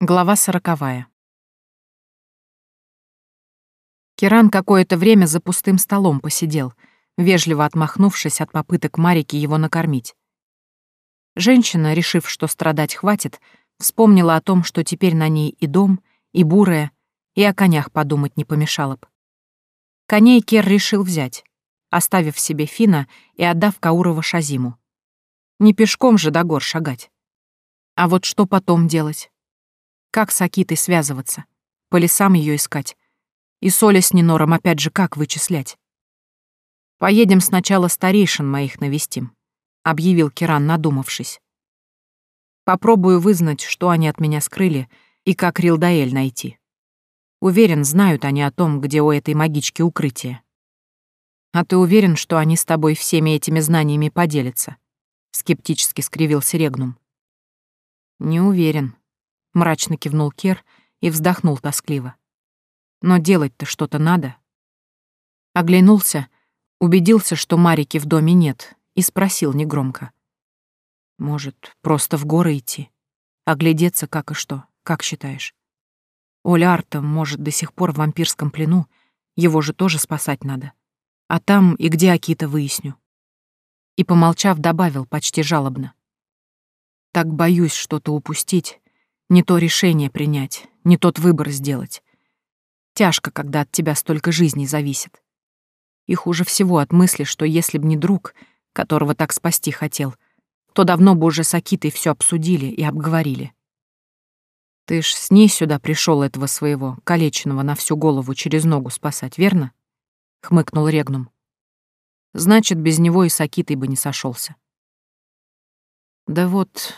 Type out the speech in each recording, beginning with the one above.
Глава сороковая. Киран какое-то время за пустым столом посидел, вежливо отмахнувшись от попыток Марики его накормить. Женщина, решив, что страдать хватит, вспомнила о том, что теперь на ней и дом, и бурая, и о конях подумать не помешало б. Коней Кер решил взять, оставив себе Фина и отдав Каурова Шазиму. Не пешком же до гор шагать. А вот что потом делать? Как с Акитой связываться? По лесам ее искать? И Соля с Нинором опять же как вычислять? «Поедем сначала старейшин моих навестим», — объявил Киран, надумавшись. «Попробую вызнать, что они от меня скрыли и как Рилдаэль найти. Уверен, знают они о том, где у этой магички укрытие. А ты уверен, что они с тобой всеми этими знаниями поделятся?» — скептически скривился Регнум. «Не уверен», мрачно кивнул Кер и вздохнул тоскливо. Но делать-то что-то надо. Оглянулся, убедился, что Марики в доме нет, и спросил негромко. Может, просто в горы идти? Оглядеться как и что, как считаешь? Оля Арта, может, до сих пор в вампирском плену, его же тоже спасать надо. А там и где Акита выясню. И, помолчав, добавил почти жалобно. Так боюсь что-то упустить, не то решение принять, не тот выбор сделать. Тяжко, когда от тебя столько жизней зависит. И хуже всего от мысли, что если б не друг, которого так спасти хотел, то давно бы уже с Акитой все обсудили и обговорили. Ты ж с ней сюда пришел этого своего, калеченного на всю голову через ногу спасать, верно? Хмыкнул Регнум. Значит, без него и с Акитой бы не сошелся. Да вот...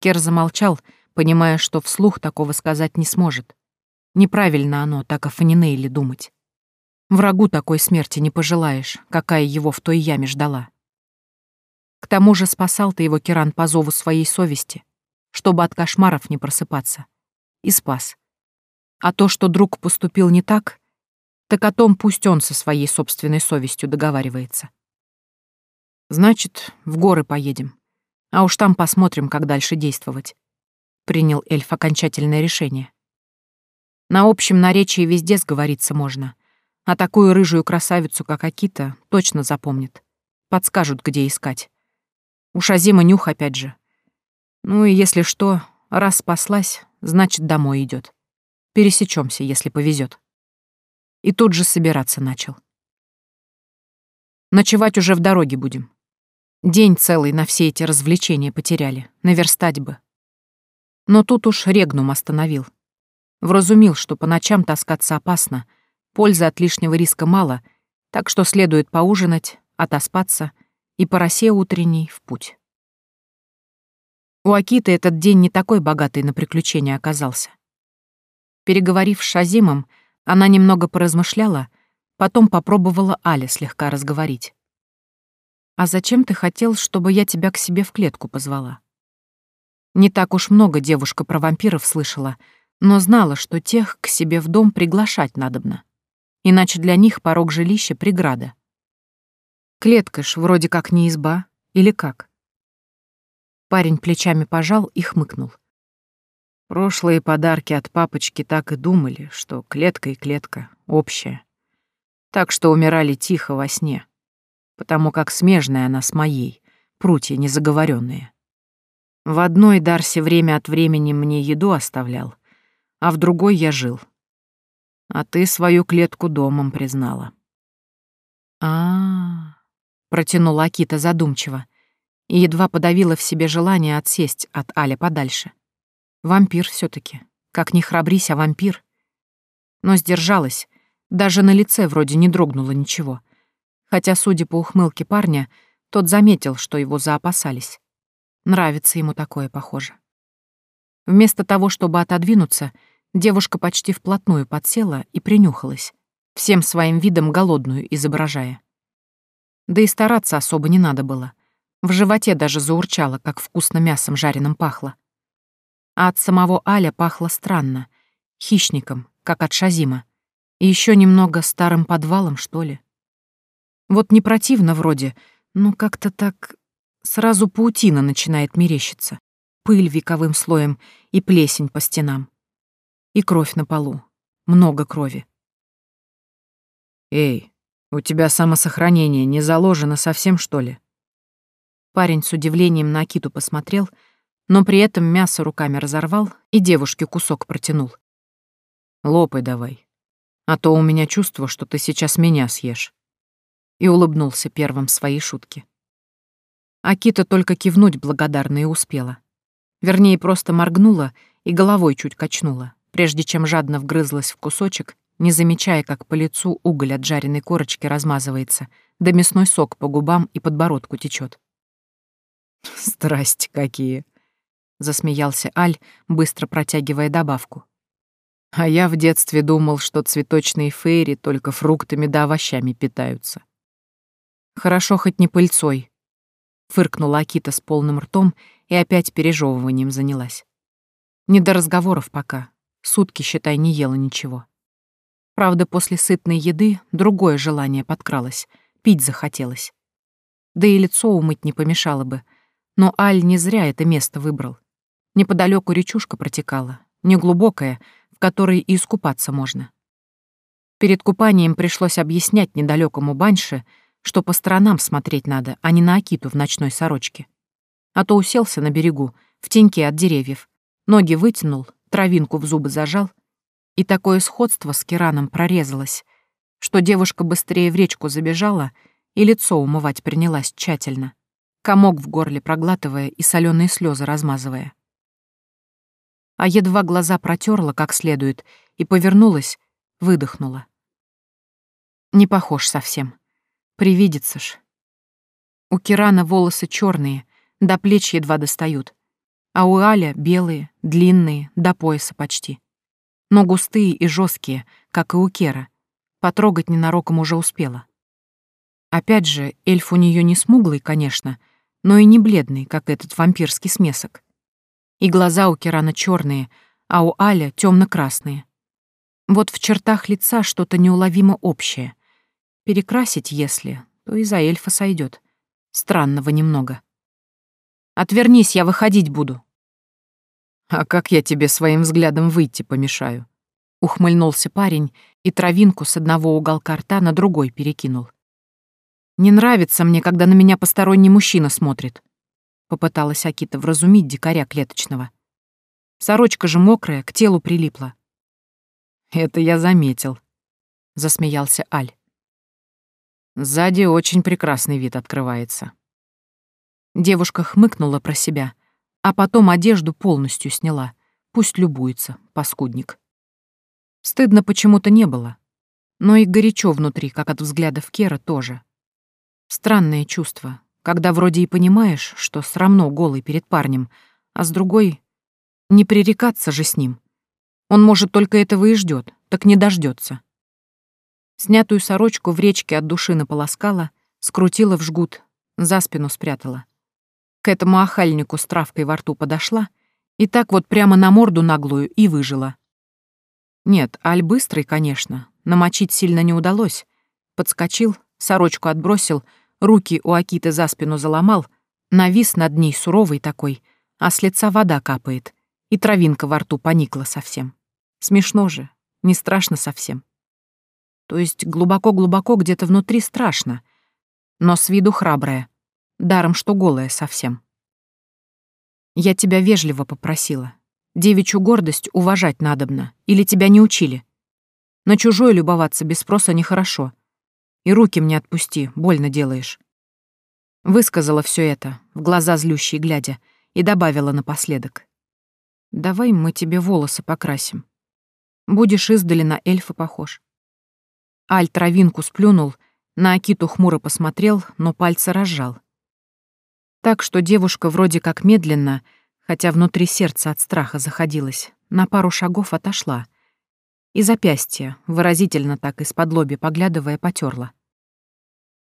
Кер замолчал, понимая, что вслух такого сказать не сможет. Неправильно оно, так о Фанинейле думать. Врагу такой смерти не пожелаешь, какая его в той яме ждала. К тому же спасал ты его, Киран, по зову своей совести, чтобы от кошмаров не просыпаться. И спас. А то, что друг поступил не так, так о том пусть он со своей собственной совестью договаривается. Значит, в горы поедем. А уж там посмотрим, как дальше действовать принял эльф окончательное решение. На общем наречии везде сговориться можно, а такую рыжую красавицу, как Акита, точно запомнит. Подскажут, где искать. У Шазима нюх опять же. Ну и если что, раз спаслась, значит, домой идет. Пересечемся, если повезет. И тут же собираться начал. Ночевать уже в дороге будем. День целый на все эти развлечения потеряли, наверстать бы. Но тут уж Регнум остановил. Вразумил, что по ночам таскаться опасно, пользы от лишнего риска мало, так что следует поужинать, отоспаться и по росе утренней в путь. У Акиты этот день не такой богатый на приключения оказался. Переговорив с Шазимом, она немного поразмышляла, потом попробовала Аля слегка разговорить. «А зачем ты хотел, чтобы я тебя к себе в клетку позвала?» Не так уж много девушка про вампиров слышала, но знала, что тех к себе в дом приглашать надобно. Иначе для них порог жилища — преграда. Клетка ж вроде как не изба, или как? Парень плечами пожал и хмыкнул. Прошлые подарки от папочки так и думали, что клетка и клетка общая. Так что умирали тихо во сне, потому как смежная она с моей, прутья незаговоренные. В одной Дарси время от времени мне еду оставлял, а в другой я жил. А ты свою клетку домом признала. А, -а, -а протянула Акита задумчиво и едва подавила в себе желание отсесть от Аля подальше. Вампир все таки Как ни храбрись, а вампир. Но сдержалась, даже на лице вроде не дрогнуло ничего. Хотя, судя по ухмылке парня, тот заметил, что его заопасались. Нравится ему такое, похоже. Вместо того, чтобы отодвинуться, девушка почти вплотную подсела и принюхалась, всем своим видом голодную изображая. Да и стараться особо не надо было. В животе даже заурчало, как вкусно мясом жареным пахло. А от самого Аля пахло странно, хищником, как от Шазима, и еще немного старым подвалом, что ли. Вот не противно вроде, но как-то так Сразу паутина начинает мерещиться. пыль вековым слоем и плесень по стенам. И кровь на полу. Много крови. «Эй, у тебя самосохранение не заложено совсем, что ли?» Парень с удивлением на Акиту посмотрел, но при этом мясо руками разорвал и девушке кусок протянул. «Лопай давай, а то у меня чувство, что ты сейчас меня съешь». И улыбнулся первым своей шутки. Акита только кивнуть благодарно и успела. Вернее, просто моргнула и головой чуть качнула, прежде чем жадно вгрызлась в кусочек, не замечая, как по лицу уголь от жареной корочки размазывается, да мясной сок по губам и подбородку течет. «Страсти какие!» — засмеялся Аль, быстро протягивая добавку. «А я в детстве думал, что цветочные фейри только фруктами да овощами питаются». «Хорошо хоть не пыльцой», — фыркнула Акита с полным ртом и опять пережевыванием занялась. «Не до разговоров пока. Сутки, считай, не ела ничего». Правда, после сытной еды другое желание подкралось, пить захотелось. Да и лицо умыть не помешало бы, но Аль не зря это место выбрал. Неподалеку речушка протекала, неглубокая, в которой и искупаться можно. Перед купанием пришлось объяснять недалекому баньше, что по сторонам смотреть надо, а не на Акиту в ночной сорочке. А то уселся на берегу, в теньке от деревьев, ноги вытянул, травинку в зубы зажал — и такое сходство с Кираном прорезалось, что девушка быстрее в речку забежала и лицо умывать принялась тщательно, комок в горле проглатывая и соленые слезы размазывая. А едва глаза протерла как следует и повернулась, выдохнула. Не похож совсем. Привидится ж. У Кирана волосы черные, до плеч едва достают, а у Аля белые, длинные, до пояса почти но густые и жесткие, как и у Кера. Потрогать ненароком уже успела. Опять же, эльф у нее не смуглый, конечно, но и не бледный, как этот вампирский смесок. И глаза у Керана черные, а у Аля темно-красные. Вот в чертах лица что-то неуловимо общее. Перекрасить, если, то и за эльфа сойдет. Странного немного. «Отвернись, я выходить буду», «А как я тебе своим взглядом выйти помешаю?» Ухмыльнулся парень и травинку с одного уголка рта на другой перекинул. «Не нравится мне, когда на меня посторонний мужчина смотрит», — попыталась Акита вразумить дикаря клеточного. «Сорочка же мокрая, к телу прилипла». «Это я заметил», — засмеялся Аль. «Сзади очень прекрасный вид открывается». Девушка хмыкнула про себя — а потом одежду полностью сняла. Пусть любуется, паскудник. Стыдно почему-то не было. Но и горячо внутри, как от взглядов Кера, тоже. Странное чувство, когда вроде и понимаешь, что срамно голый перед парнем, а с другой — не пререкаться же с ним. Он, может, только этого и ждет, так не дождется. Снятую сорочку в речке от души наполоскала, скрутила в жгут, за спину спрятала — к этому охальнику с травкой во рту подошла и так вот прямо на морду наглую и выжила. Нет, Аль быстрый, конечно, намочить сильно не удалось. Подскочил, сорочку отбросил, руки у Акиты за спину заломал, навис над ней суровый такой, а с лица вода капает, и травинка во рту поникла совсем. Смешно же, не страшно совсем. То есть глубоко-глубоко где-то внутри страшно, но с виду храбрая — даром что голая совсем. Я тебя вежливо попросила. Девичью гордость уважать надобно, или тебя не учили. На чужое любоваться без спроса нехорошо. И руки мне отпусти, больно делаешь. Высказала все это, в глаза злющие глядя, и добавила напоследок. «Давай мы тебе волосы покрасим. Будешь издали на эльфа похож». Аль травинку сплюнул, на Акиту хмуро посмотрел, но пальцы разжал. Так что девушка вроде как медленно, хотя внутри сердца от страха заходилась, на пару шагов отошла. И запястье, выразительно так из-под лоби поглядывая, потерла.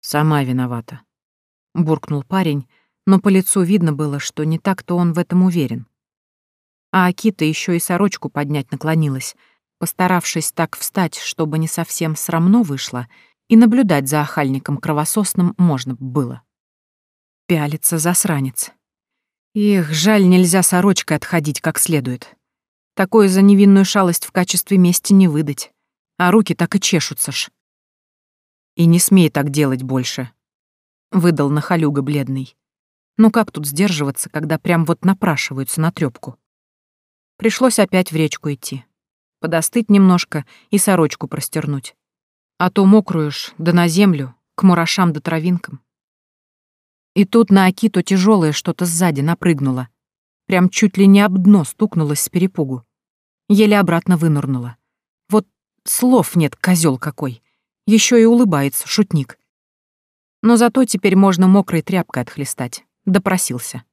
«Сама виновата», — буркнул парень, но по лицу видно было, что не так-то он в этом уверен. А Акита еще и сорочку поднять наклонилась, постаравшись так встать, чтобы не совсем срамно вышло, и наблюдать за охальником кровососным можно было. Пялится засранец. Их, жаль, нельзя сорочкой отходить как следует. Такое за невинную шалость в качестве мести не выдать. А руки так и чешутся ж. И не смей так делать больше. Выдал нахалюга бледный. Ну как тут сдерживаться, когда прям вот напрашиваются на трёпку? Пришлось опять в речку идти. Подостыть немножко и сорочку простернуть. А то мокрую ж, да на землю, к мурашам да травинкам. И тут на Акиту тяжелое что-то сзади напрыгнуло. Прям чуть ли не об дно стукнулось с перепугу. Еле обратно вынырнула. Вот слов нет, козел какой. Еще и улыбается, шутник. Но зато теперь можно мокрой тряпкой отхлестать. Допросился.